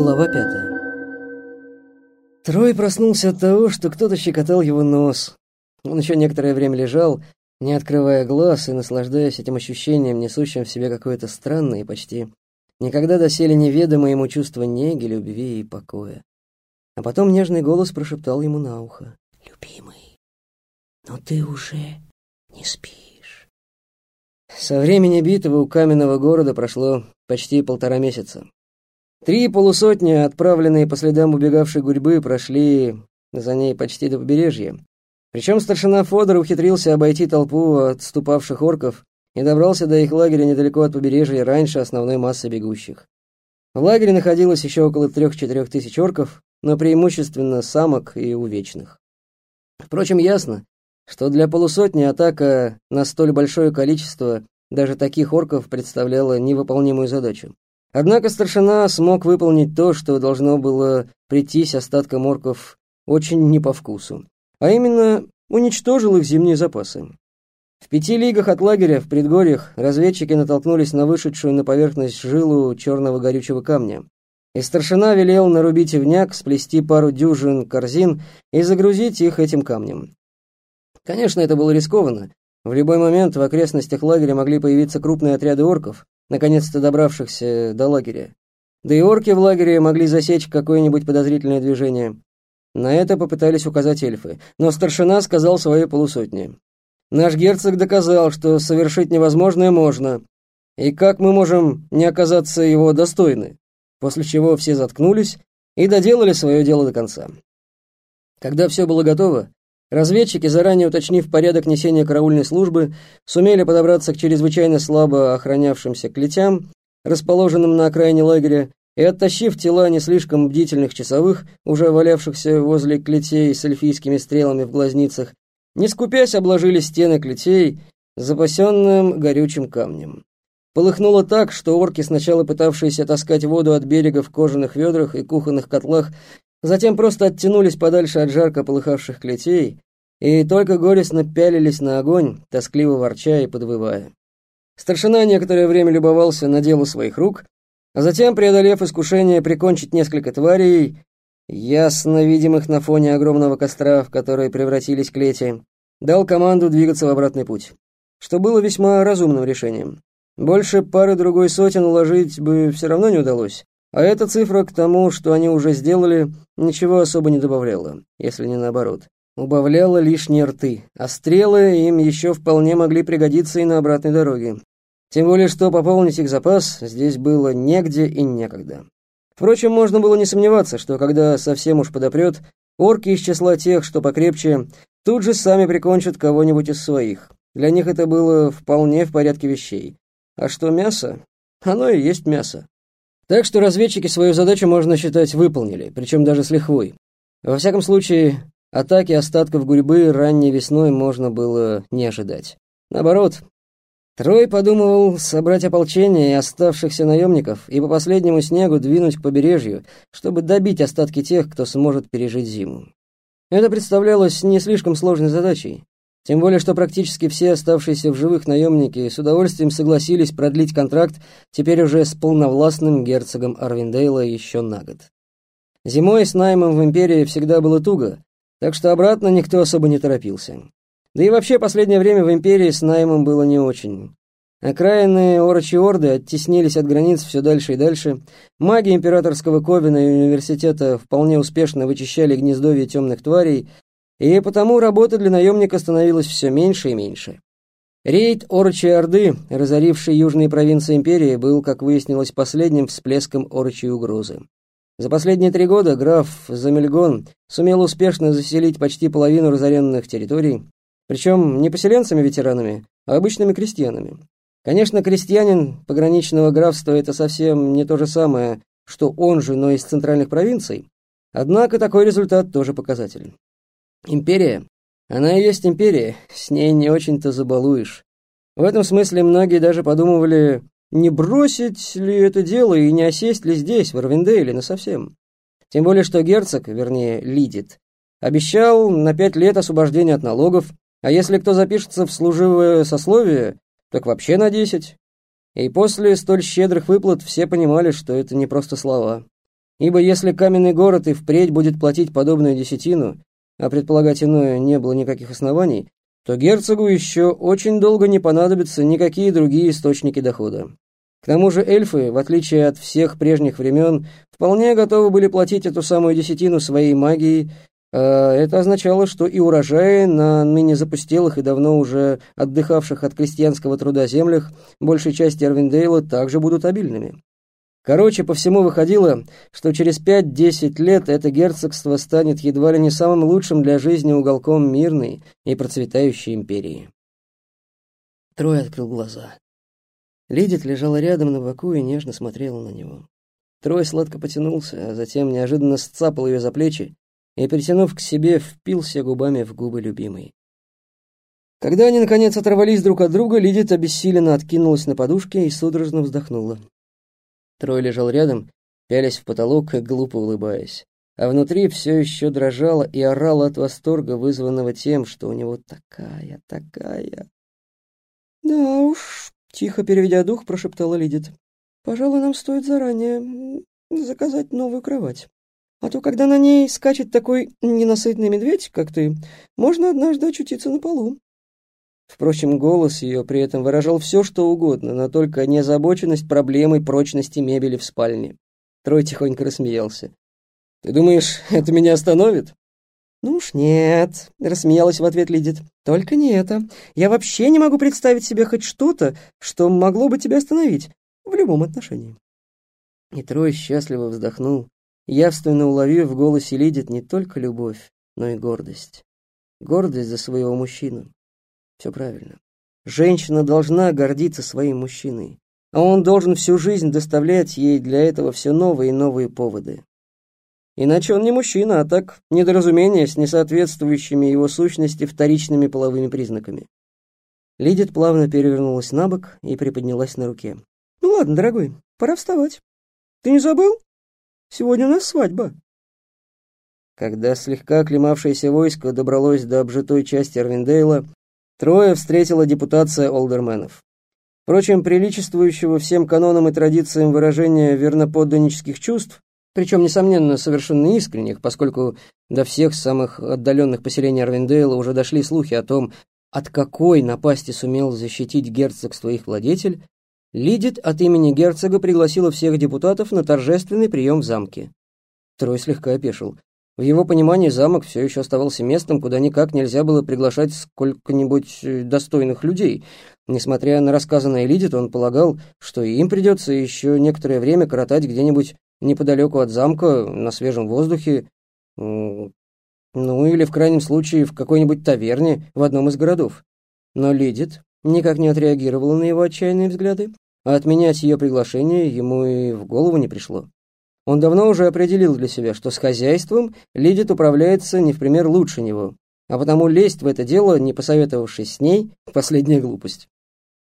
Глава пятая. Трой проснулся от того, что кто-то щекотал его нос. Он еще некоторое время лежал, не открывая глаз и наслаждаясь этим ощущением, несущим в себе какое-то странное и почти никогда доселе неведомое ему чувство неги, любви и покоя. А потом нежный голос прошептал ему на ухо. «Любимый, но ты уже не спишь». Со времени битвы у каменного города прошло почти полтора месяца. Три полусотни, отправленные по следам убегавшей гурьбы, прошли за ней почти до побережья. Причем старшина Фодор ухитрился обойти толпу отступавших орков и добрался до их лагеря недалеко от побережья раньше основной массы бегущих. В лагере находилось еще около трех-четырех тысяч орков, но преимущественно самок и увечных. Впрочем, ясно, что для полусотни атака на столь большое количество даже таких орков представляла невыполнимую задачу. Однако старшина смог выполнить то, что должно было прийтись остаткам орков очень не по вкусу, а именно уничтожил их зимние запасы. В пяти лигах от лагеря в предгорьях разведчики натолкнулись на вышедшую на поверхность жилу черного горючего камня. И старшина велел нарубить ивняк, сплести пару дюжин корзин и загрузить их этим камнем. Конечно, это было рискованно. В любой момент в окрестностях лагеря могли появиться крупные отряды орков, наконец-то добравшихся до лагеря. Да и орки в лагере могли засечь какое-нибудь подозрительное движение. На это попытались указать эльфы, но старшина сказал своей полусотне. «Наш герцог доказал, что совершить невозможное можно, и как мы можем не оказаться его достойны?» После чего все заткнулись и доделали свое дело до конца. Когда все было готово, Разведчики, заранее уточнив порядок несения караульной службы, сумели подобраться к чрезвычайно слабо охранявшимся клетям, расположенным на окраине лагеря, и, оттащив тела не слишком бдительных часовых, уже валявшихся возле клетей с эльфийскими стрелами в глазницах, не скупясь обложили стены клетей запасенным горючим камнем. Полыхнуло так, что орки, сначала пытавшиеся таскать воду от берега в кожаных ведрах и кухонных котлах, Затем просто оттянулись подальше от жарко полыхавших клетей и только горестно пялились на огонь, тоскливо ворча и подвывая. Старшина некоторое время любовался на дело своих рук, а затем, преодолев искушение прикончить несколько тварей, ясно видимых на фоне огромного костра, в который превратились клети, дал команду двигаться в обратный путь, что было весьма разумным решением. Больше пары другой сотен уложить бы все равно не удалось, а эта цифра к тому, что они уже сделали, ничего особо не добавляла, если не наоборот. Убавляла лишние рты, а стрелы им еще вполне могли пригодиться и на обратной дороге. Тем более, что пополнить их запас здесь было негде и некогда. Впрочем, можно было не сомневаться, что когда совсем уж подопрет, орки из числа тех, что покрепче, тут же сами прикончат кого-нибудь из своих. Для них это было вполне в порядке вещей. А что мясо? Оно и есть мясо. Так что разведчики свою задачу, можно считать, выполнили, причем даже с лихвой. Во всяком случае, атаки остатков гурьбы ранней весной можно было не ожидать. Наоборот, Трой подумывал собрать ополчение и оставшихся наемников и по последнему снегу двинуть к побережью, чтобы добить остатки тех, кто сможет пережить зиму. Это представлялось не слишком сложной задачей. Тем более, что практически все оставшиеся в живых наемники с удовольствием согласились продлить контракт теперь уже с полновластным герцогом Арвиндейла еще на год. Зимой с наймом в Империи всегда было туго, так что обратно никто особо не торопился. Да и вообще последнее время в Империи с наймом было не очень. Окраины Орочи Орды оттеснились от границ все дальше и дальше. Маги Императорского Ковина и университета вполне успешно вычищали гнездовья темных тварей, и потому работы для наемника становилось все меньше и меньше. Рейд Орочей Орды, разоривший южные провинции империи, был, как выяснилось, последним всплеском орочей угрозы. За последние три года граф Замельгон сумел успешно заселить почти половину разоренных территорий, причем не поселенцами-ветеранами, а обычными крестьянами. Конечно, крестьянин пограничного графства — это совсем не то же самое, что он же, но из центральных провинций, однако такой результат тоже показателен. Империя. Она и есть империя, с ней не очень-то забалуешь. В этом смысле многие даже подумывали, не бросить ли это дело и не осесть ли здесь, в Арвиндейле, насовсем. Тем более, что герцог, вернее, Лидит, обещал на пять лет освобождения от налогов, а если кто запишется в служивое сословие, так вообще на десять. И после столь щедрых выплат все понимали, что это не просто слова. ибо если каменный город и впредь будет платить подобную десятину, а предполагать иное не было никаких оснований, то герцогу еще очень долго не понадобятся никакие другие источники дохода. К тому же эльфы, в отличие от всех прежних времен, вполне готовы были платить эту самую десятину своей магией, а это означало, что и урожаи на ныне запустелых и давно уже отдыхавших от крестьянского труда землях большей части Эрвиндейла также будут обильными. Короче, по всему выходило, что через пять-десять лет это герцогство станет едва ли не самым лучшим для жизни уголком мирной и процветающей империи. Трой открыл глаза. Лидит лежала рядом на боку и нежно смотрела на него. Трой сладко потянулся, а затем неожиданно сцапал ее за плечи и, притянув к себе, впился губами в губы любимой. Когда они, наконец, оторвались друг от друга, Лидит обессиленно откинулась на подушке и судорожно вздохнула. Трой лежал рядом, пялясь в потолок глупо улыбаясь, а внутри все еще дрожало и орало от восторга, вызванного тем, что у него такая, такая... «Да уж», — тихо переведя дух, прошептала Лидит, «пожалуй, нам стоит заранее заказать новую кровать. А то, когда на ней скачет такой ненасытный медведь, как ты, можно однажды очутиться на полу». Впрочем, голос ее при этом выражал все, что угодно, но только не озабоченность проблемой прочности мебели в спальне. Трой тихонько рассмеялся. «Ты думаешь, это меня остановит?» «Ну уж нет», — рассмеялась в ответ Лидит. «Только не это. Я вообще не могу представить себе хоть что-то, что могло бы тебя остановить в любом отношении». И Трой счастливо вздохнул, явственно уловив в голосе Лидит не только любовь, но и гордость. Гордость за своего мужчину. Все правильно. Женщина должна гордиться своим мужчиной, а он должен всю жизнь доставлять ей для этого все новые и новые поводы. Иначе он не мужчина, а так недоразумение с несоответствующими его сущности вторичными половыми признаками. Лидит плавно перевернулась на бок и приподнялась на руке. «Ну ладно, дорогой, пора вставать. Ты не забыл? Сегодня у нас свадьба». Когда слегка оклемавшееся войско добралось до обжитой части Арвиндейла, Трое встретила депутация олдерменов. Впрочем, приличествующего всем канонам и традициям выражения верноподданнических чувств, причем, несомненно, совершенно искренних, поскольку до всех самых отдаленных поселений Арвиндейла уже дошли слухи о том, от какой напасти сумел защитить герцогство их владетель, Лидит от имени герцога пригласила всех депутатов на торжественный прием в замке. Трой слегка опешил. В его понимании замок все еще оставался местом, куда никак нельзя было приглашать сколько-нибудь э, достойных людей. Несмотря на рассказанное Лидит, он полагал, что им придется еще некоторое время коротать где-нибудь неподалеку от замка, на свежем воздухе, ну или в крайнем случае в какой-нибудь таверне в одном из городов. Но Лидит никак не отреагировала на его отчаянные взгляды, а отменять ее приглашение ему и в голову не пришло. Он давно уже определил для себя, что с хозяйством Лидит управляется не в пример лучше него, а потому лезть в это дело, не посоветовавшись с ней, последняя глупость.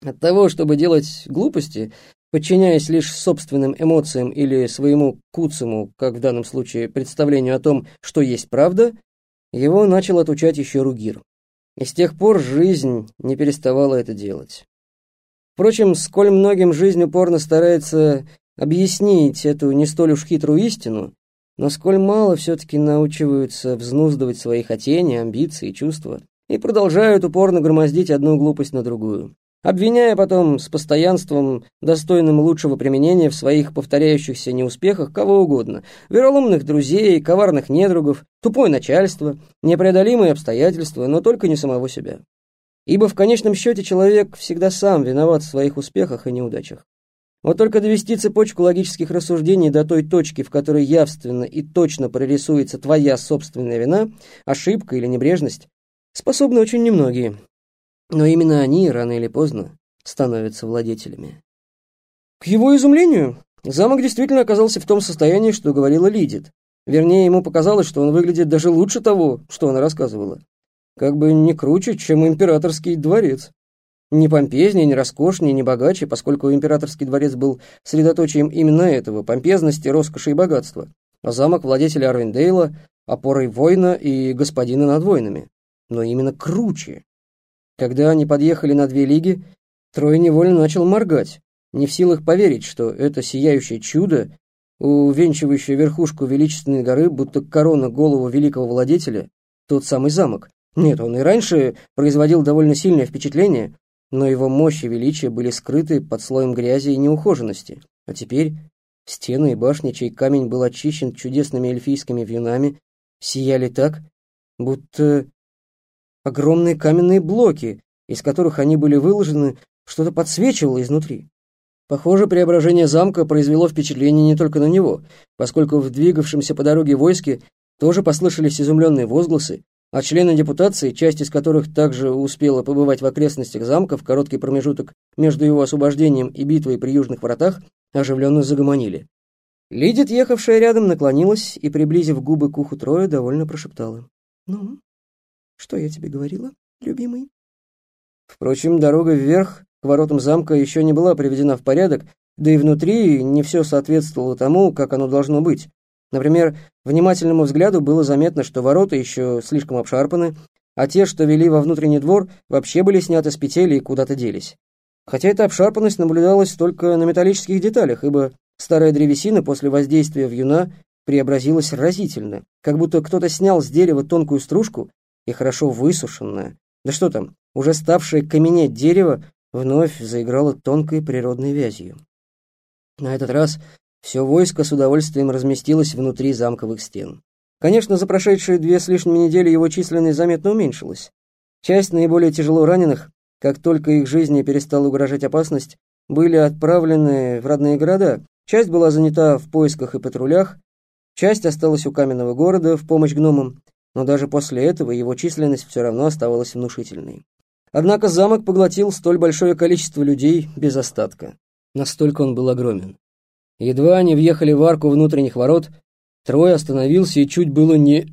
От того, чтобы делать глупости, подчиняясь лишь собственным эмоциям или своему куцему, как в данном случае, представлению о том, что есть правда, его начал отучать еще Ругир. И с тех пор жизнь не переставала это делать. Впрочем, сколь многим жизнь упорно старается объяснить эту не столь уж хитрую истину, но сколь мало все-таки научиваются взнуздывать свои хотения, амбиции, чувства и продолжают упорно громоздить одну глупость на другую, обвиняя потом с постоянством, достойным лучшего применения в своих повторяющихся неуспехах кого угодно, вероломных друзей, коварных недругов, тупое начальство, непреодолимые обстоятельства, но только не самого себя. Ибо в конечном счете человек всегда сам виноват в своих успехах и неудачах. Вот только довести цепочку логических рассуждений до той точки, в которой явственно и точно прорисуется твоя собственная вина, ошибка или небрежность, способны очень немногие. Но именно они, рано или поздно, становятся владетелями. К его изумлению, замок действительно оказался в том состоянии, что говорила Лидит. Вернее, ему показалось, что он выглядит даже лучше того, что она рассказывала. Как бы не круче, чем императорский дворец. Ни помпезнее, ни роскошнее, ни богаче, поскольку императорский дворец был средоточием именно этого, помпезности, роскоши и богатства, а замок владетеля Арвиндейла — опорой воина и господина над воинами. Но именно круче. Когда они подъехали на две лиги, Трой невольно начал моргать, не в силах поверить, что это сияющее чудо увенчивающая верхушку величественной горы, будто корона голову великого владетеля, тот самый замок. Нет, он и раньше производил довольно сильное впечатление, но его мощь и величие были скрыты под слоем грязи и неухоженности. А теперь стены и башни, чей камень был очищен чудесными эльфийскими вьюнами, сияли так, будто огромные каменные блоки, из которых они были выложены, что-то подсвечивало изнутри. Похоже, преображение замка произвело впечатление не только на него, поскольку в двигавшемся по дороге войске тоже послышались изумленные возгласы, а члены депутации, часть из которых также успела побывать в окрестностях замка в короткий промежуток между его освобождением и битвой при южных вратах, оживленно загомонили. Лидит, ехавшая рядом, наклонилась и, приблизив губы к уху Троя, довольно прошептала. «Ну, что я тебе говорила, любимый?» Впрочем, дорога вверх к воротам замка еще не была приведена в порядок, да и внутри не все соответствовало тому, как оно должно быть. Например, внимательному взгляду было заметно, что ворота еще слишком обшарпаны, а те, что вели во внутренний двор, вообще были сняты с петель и куда-то делись. Хотя эта обшарпанность наблюдалась только на металлических деталях, ибо старая древесина после воздействия вьюна преобразилась разительно, как будто кто-то снял с дерева тонкую стружку и хорошо высушенное. Да что там, уже ставшее каменеть дерево вновь заиграло тонкой природной вязью. На этот раз все войско с удовольствием разместилось внутри замковых стен. Конечно, за прошедшие две с лишним недели его численность заметно уменьшилась. Часть наиболее тяжело раненых, как только их жизни перестала угрожать опасность, были отправлены в родные города, часть была занята в поисках и патрулях, часть осталась у каменного города в помощь гномам, но даже после этого его численность все равно оставалась внушительной. Однако замок поглотил столь большое количество людей без остатка. Настолько он был огромен. Едва они въехали в арку внутренних ворот, Трой остановился и чуть было не...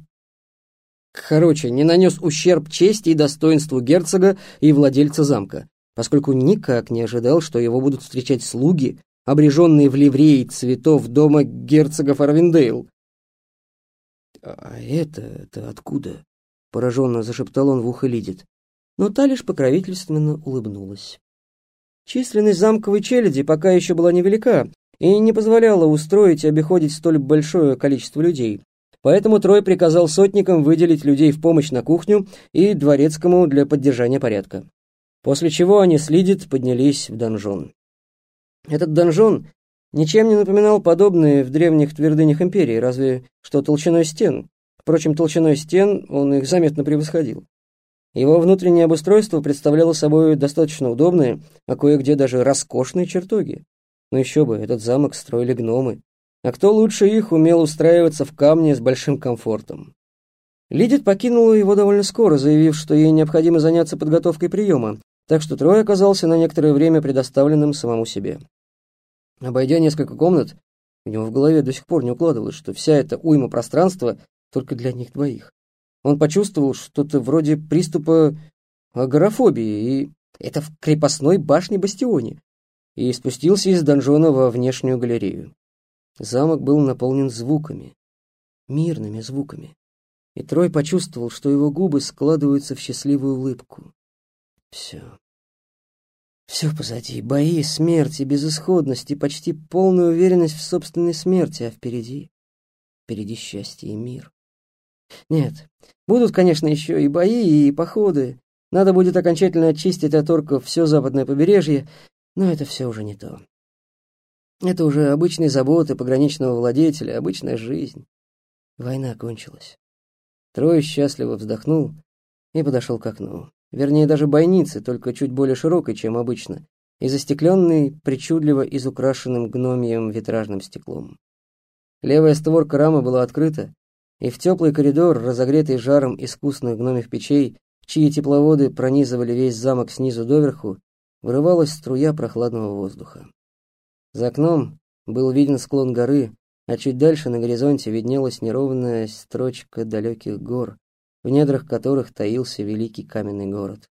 Короче, не нанес ущерб чести и достоинству герцога и владельца замка, поскольку никак не ожидал, что его будут встречать слуги, обреженные в ливреи цветов дома герцога Фарвиндейл. «А это-то откуда?» — пораженно зашептал он в ухо Лидит. Но та лишь покровительственно улыбнулась. Численность замковой челяди пока еще была невелика, и не позволяла устроить и обиходить столь большое количество людей. Поэтому Трой приказал сотникам выделить людей в помощь на кухню и дворецкому для поддержания порядка. После чего они с Лидит поднялись в донжон. Этот донжон ничем не напоминал подобные в древних твердынях империи, разве что толщиной стен. Впрочем, толщиной стен он их заметно превосходил. Его внутреннее обустройство представляло собой достаточно удобные, а кое-где даже роскошные чертоги. Но еще бы, этот замок строили гномы. А кто лучше их умел устраиваться в камне с большим комфортом? Лидит покинула его довольно скоро, заявив, что ей необходимо заняться подготовкой приема, так что Трой оказался на некоторое время предоставленным самому себе. Обойдя несколько комнат, у него в голове до сих пор не укладывалось, что вся эта уйма пространства только для них двоих. Он почувствовал что-то вроде приступа агорафобии, и это в крепостной башне-бастионе и спустился из донжона во внешнюю галерею. Замок был наполнен звуками, мирными звуками, и Трой почувствовал, что его губы складываются в счастливую улыбку. Все. Все позади. Бои, смерть и безысходность, и почти полная уверенность в собственной смерти, а впереди... Впереди счастье и мир. Нет, будут, конечно, еще и бои, и походы. Надо будет окончательно очистить от орков все западное побережье, но это все уже не то. Это уже обычные заботы пограничного владетеля, обычная жизнь. Война кончилась. Трой счастливо вздохнул и подошел к окну. Вернее, даже бойницы, только чуть более широкой, чем обычно, и застекленной, причудливо изукрашенным гномием витражным стеклом. Левая створка рамы была открыта, и в теплый коридор, разогретый жаром искусных гномих печей, чьи тепловоды пронизывали весь замок снизу доверху, вырывалась струя прохладного воздуха. За окном был виден склон горы, а чуть дальше на горизонте виднелась неровная строчка далеких гор, в недрах которых таился великий каменный город.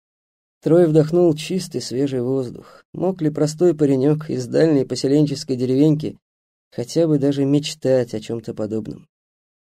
Трой вдохнул чистый свежий воздух. Мог ли простой паренек из дальней поселенческой деревеньки хотя бы даже мечтать о чем-то подобном?